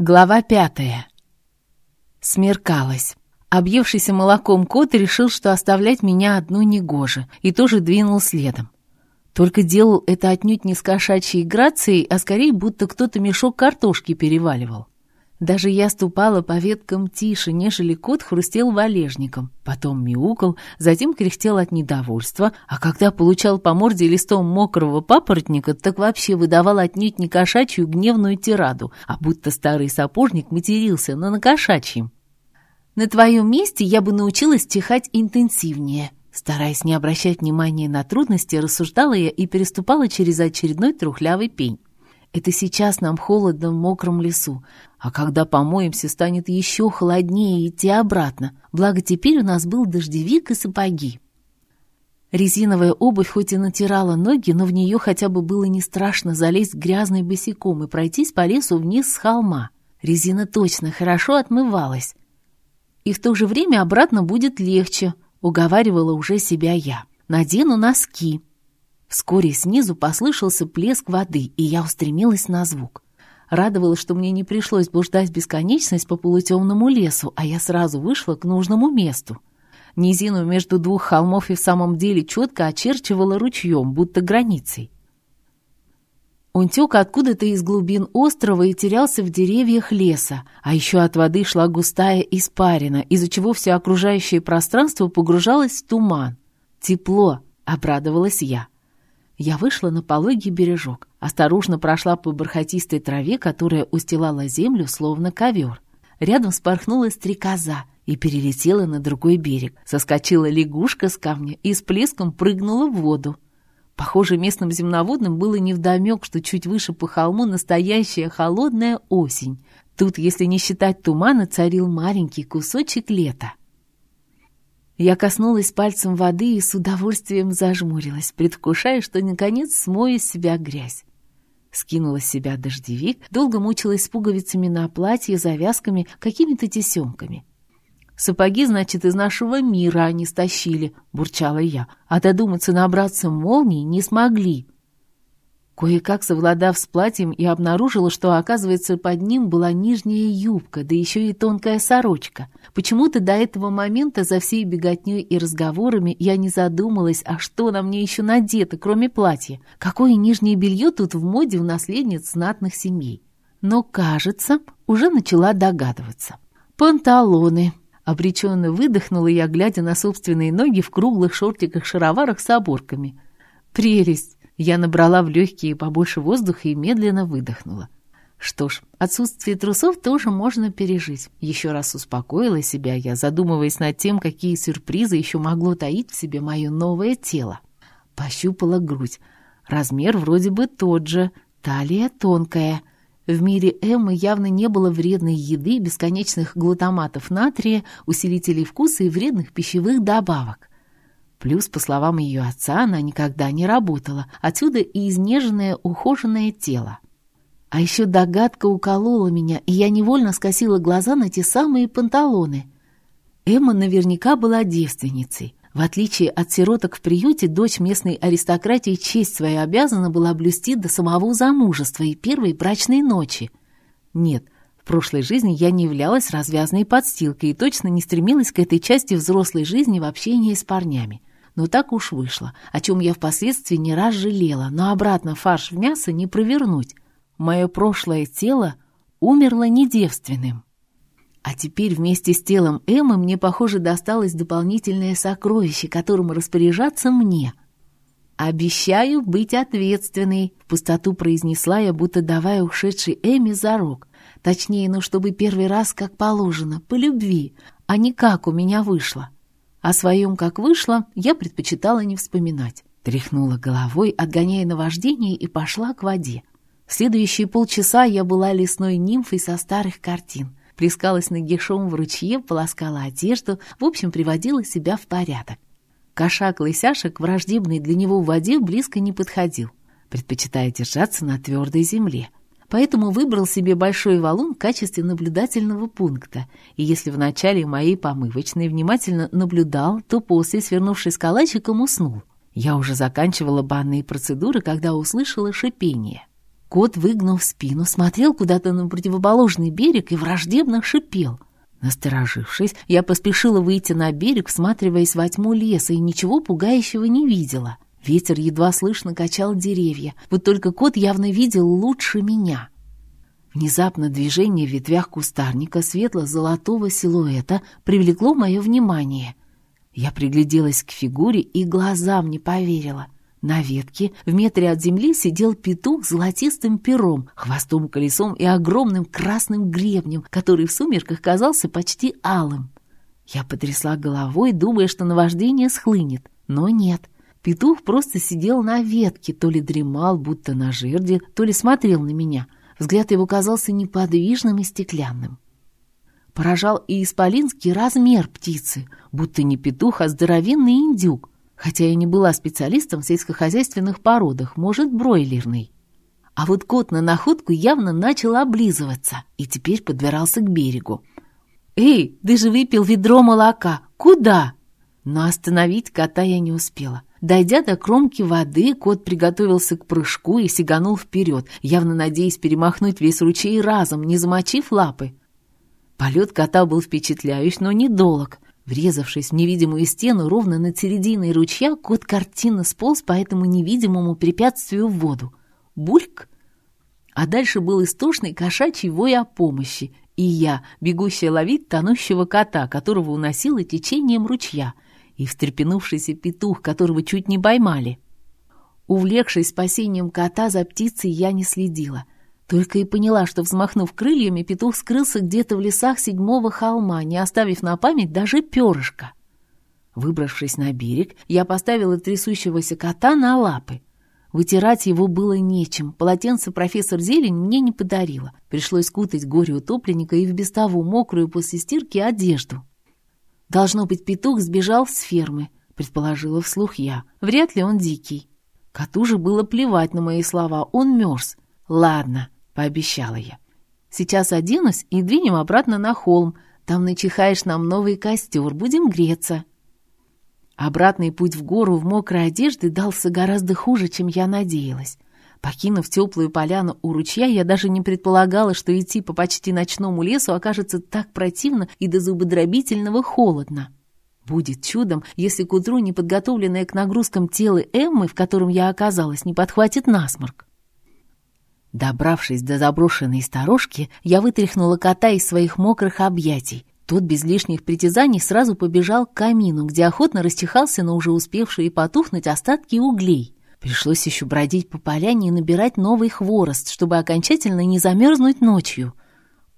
Глава пятая. Смеркалось. Объевшийся молоком кот решил, что оставлять меня одну негоже, и тоже двинул следом. Только делал это отнюдь не с кошачьей грацией, а скорее будто кто-то мешок картошки переваливал. Даже я ступала по веткам тише, нежели кот хрустел валежником, потом мяукал, затем кряхтел от недовольства, а когда получал по морде листом мокрого папоротника, так вообще выдавал отнюдь не кошачью гневную тираду, а будто старый сапожник матерился, но на кошачьем. «На твоем месте я бы научилась тихать интенсивнее», Стараясь не обращать внимания на трудности, рассуждала я и переступала через очередной трухлявый пень. Это сейчас нам холодно в мокром лесу, а когда помоемся, станет еще холоднее идти обратно. Благо теперь у нас был дождевик и сапоги. Резиновая обувь хоть и натирала ноги, но в нее хотя бы было не страшно залезть грязной босиком и пройтись по лесу вниз с холма. Резина точно хорошо отмывалась. И в то же время обратно будет легче, уговаривала уже себя я. Надену носки. Вскоре снизу послышался плеск воды, и я устремилась на звук. Радовалась, что мне не пришлось блуждать бесконечность по полутемному лесу, а я сразу вышла к нужному месту. Низину между двух холмов и в самом деле четко очерчивала ручьем, будто границей. Он тек откуда-то из глубин острова и терялся в деревьях леса, а еще от воды шла густая испарина, из-за чего все окружающее пространство погружалось в туман. «Тепло!» — обрадовалась я. Я вышла на пологий бережок, осторожно прошла по бархатистой траве, которая устилала землю, словно ковер. Рядом спорхнула стрекоза и перелетела на другой берег. Соскочила лягушка с камня и с плеском прыгнула в воду. Похоже, местным земноводным было невдомек, что чуть выше по холму настоящая холодная осень. Тут, если не считать тумана, царил маленький кусочек лета. Я коснулась пальцем воды и с удовольствием зажмурилась, предвкушая, что наконец смою с себя грязь. Скинула с себя дождевик, долго мучилась с пуговицами на платье, завязками, какими-то тесемками. «Сапоги, значит, из нашего мира они стащили», — бурчала я, «а додуматься набраться молний не смогли». Кое-как совладав с платьем, я обнаружила, что, оказывается, под ним была нижняя юбка, да еще и тонкая сорочка. Почему-то до этого момента за всей беготней и разговорами я не задумалась, а что на мне еще надето, кроме платья? Какое нижнее белье тут в моде у наследниц знатных семей? Но, кажется, уже начала догадываться. «Панталоны», Обреченно выдохнула я, глядя на собственные ноги в круглых шортиках-шароварах с оборками. «Прелесть!» Я набрала в легкие побольше воздуха и медленно выдохнула. Что ж, отсутствие трусов тоже можно пережить. Еще раз успокоила себя я, задумываясь над тем, какие сюрпризы еще могло таить в себе мое новое тело. Пощупала грудь. Размер вроде бы тот же, талия тонкая. В мире Эммы явно не было вредной еды, бесконечных глутаматов натрия, усилителей вкуса и вредных пищевых добавок. Плюс, по словам ее отца, она никогда не работала, отсюда и изнеженное ухоженное тело. А еще догадка уколола меня, и я невольно скосила глаза на те самые панталоны. Эмма наверняка была девственницей. В отличие от сироток в приюте, дочь местной аристократии честь свою обязана была блюсти до самого замужества и первой брачной ночи. Нет, в прошлой жизни я не являлась развязной подстилкой и точно не стремилась к этой части взрослой жизни в общении с парнями. Но так уж вышло, о чем я впоследствии не раз жалела, но обратно фарш в мясо не провернуть. Мое прошлое тело умерло недевственным. А теперь вместе с телом Эммы мне, похоже, досталось дополнительное сокровище, которым распоряжаться мне. «Обещаю быть ответственной», — в пустоту произнесла я, будто давая ушедшей Эмме за рог. Точнее, ну, чтобы первый раз как положено, по любви, а не как у меня вышло. О своем как вышло я предпочитала не вспоминать. Тряхнула головой, отгоняя наваждение, и пошла к воде. В следующие полчаса я была лесной нимфой со старых картин. Плескалась нагишом в ручье, полоскала одежду, в общем, приводила себя в порядок. Кошак-лысяшек, враждебный для него в воде, близко не подходил, предпочитая держаться на твердой земле поэтому выбрал себе большой валун в качестве наблюдательного пункта, и если вначале моей помывочной внимательно наблюдал, то после, свернувшись калачиком, уснул. Я уже заканчивала банные процедуры, когда услышала шипение. Кот, выгнув спину, смотрел куда-то на противоположный берег и враждебно шипел. Насторожившись, я поспешила выйти на берег, всматриваясь во тьму леса, и ничего пугающего не видела. Ветер едва слышно качал деревья, вот только кот явно видел лучше меня. Внезапно движение в ветвях кустарника светло-золотого силуэта привлекло мое внимание. Я пригляделась к фигуре и глазам не поверила — на ветке в метре от земли сидел петух с золотистым пером, хвостом-колесом и огромным красным гребнем, который в сумерках казался почти алым. Я потрясла головой, думая, что наваждение схлынет, но нет. Петух просто сидел на ветке, то ли дремал, будто на жерде, то ли смотрел на меня. Взгляд его казался неподвижным и стеклянным. Поражал и исполинский размер птицы, будто не петух, а здоровенный индюк хотя я не была специалистом в сельскохозяйственных породах, может, бройлерный. А вот кот на находку явно начал облизываться и теперь подбирался к берегу. «Эй, ты же выпил ведро молока! Куда?» Но остановить кота я не успела. Дойдя до кромки воды, кот приготовился к прыжку и сиганул вперед, явно надеясь перемахнуть весь ручей разом, не замочив лапы. Полет кота был впечатляющий, но недолг. Врезавшись в невидимую стену ровно над серединой ручья, кот картинно сполз по этому невидимому препятствию в воду. Бульк! А дальше был истошный кошачий вой о помощи, и я, бегущая ловить тонущего кота, которого уносила течением ручья, и встрепенувшийся петух, которого чуть не поймали. Увлекшись спасением кота, за птицей я не следила — только и поняла, что, взмахнув крыльями, петух скрылся где-то в лесах седьмого холма, не оставив на память даже перышка. Выбравшись на берег, я поставила трясущегося кота на лапы. Вытирать его было нечем, полотенце профессор Зелень мне не подарила. Пришлось кутать горе утопленника и в без того мокрую после стирки одежду. «Должно быть, петух сбежал с фермы», — предположила вслух я. «Вряд ли он дикий». Коту же было плевать на мои слова, он мерз. «Ладно, пообещала я. «Сейчас оденусь и двинем обратно на холм. Там начихаешь нам новый костер, будем греться». Обратный путь в гору в мокрой одежде дался гораздо хуже, чем я надеялась. Покинув теплую поляну у ручья, я даже не предполагала, что идти по почти ночному лесу окажется так противно и до зубодробительного холодно. Будет чудом, если к утру неподготовленное к нагрузкам тело Эммы, в котором я оказалась, не подхватит насморк. Добравшись до заброшенной сторожки, я вытряхнула кота из своих мокрых объятий. Тот без лишних притязаний сразу побежал к камину, где охотно расчихался на уже успевшие потухнуть остатки углей. Пришлось еще бродить по поляне и набирать новый хворост, чтобы окончательно не замерзнуть ночью.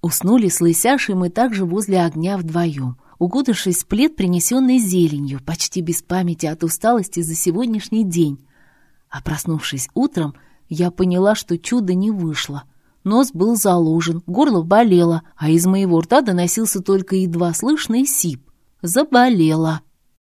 Уснули с лысяшей мы также возле огня вдвоем, укутавшись в плед, принесенный зеленью, почти без памяти от усталости за сегодняшний день. А проснувшись утром, я поняла, что чудо не вышло. Нос был заложен, горло болело, а из моего рта доносился только едва слышный сип. Заболела.